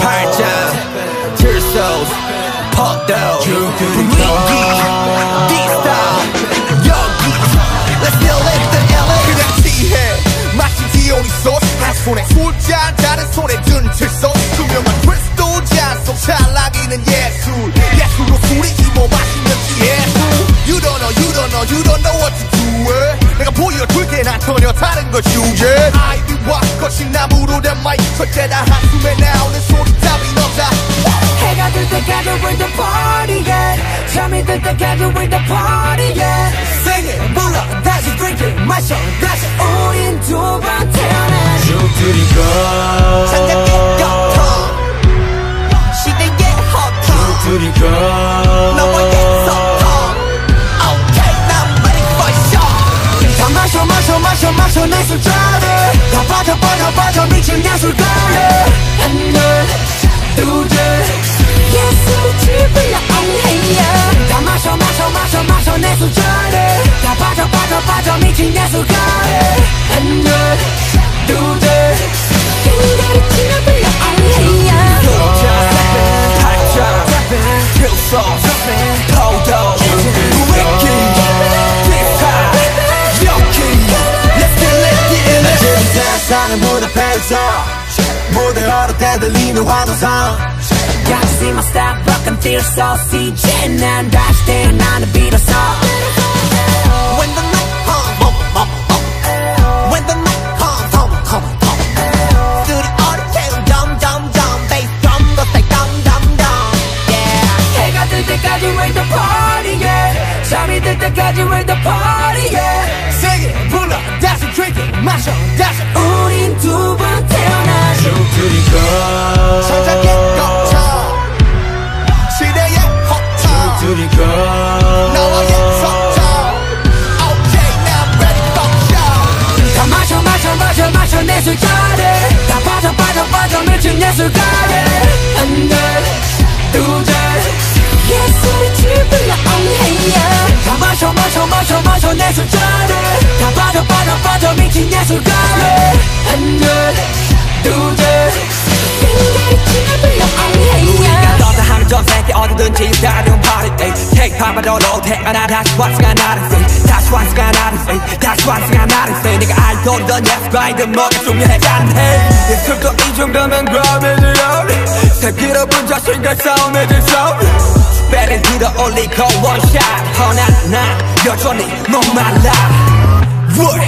팔짱 디스타. 여기. Let's the LA 그냥 취해 마치 디오니소스 한 손에 술잔 다른 손에 든칠소 투명한 크리스도 잔속 찰나기는 예술 예술로 술이 힘어 마시면 예술 You don't know you don't know you don't know what to do. it. 내가 보여줄게. 난 전혀 다른 걸 주제 아이비와 거친 나무 로된 마이크 절대 다 한숨에 나오는 소리 답이 없다 해가 들 때까지 we're the party yeah. 잠이 들 때까지 we're the party yeah. Sing it 불러 다시 drink it 마셔 다시 우린 두번 태어나 죽들이가 장작의 격통 시대의 허통 죽들이가 너와의 소통 Okay I'm ready for show. 다 마셔 마셔 마셔 마셔 내 술잔에 다 빠져 빠져 빠져 미친 예술가에 하나 둘셋 예술의 집을 엉해야 다 마셔 마셔 마셔 마셔 내 술잔에 다 빠져 빠져 빠져 미친 예술가에 하나 둘셋 인간의 집을 엉해야 팔짱 들소 퍼도 세상의 무대에서 무대로 대들리는 환호성 Gotta see my style, broken feel so CJ 난 다시 태어나는 비로소 the party yeah 잠이 들 때까지 we're the party yeah Sing it 불러 다시 drink it 마셔 다시 우린 두번 태어나 죽들이가 천장의 거쳐 시대의 허통 죽들이가 너와의 소통 Okay now I'm ready for show 다 마셔 마셔 마셔 마셔 내 술잔에 다 빠져 빠져 빠져 미친 예술가 내 술잔에 다 빠져 빠져 빠져 미친 하나 하는 전 세계 어디든지 다른 day Take part by the road 태어나 다시 왔으가 나를 say 다시 왔으가 나를 say 다시 왔으가 나를 say 내가 알던 예술가이든 뭐가 중요하지 해. 예술도 이 정도면 그럼이지요. 새끼로 분 자신과 싸움해질 sound 배를 들어 올리고 원샷 허나 난 여전히 목말라 What?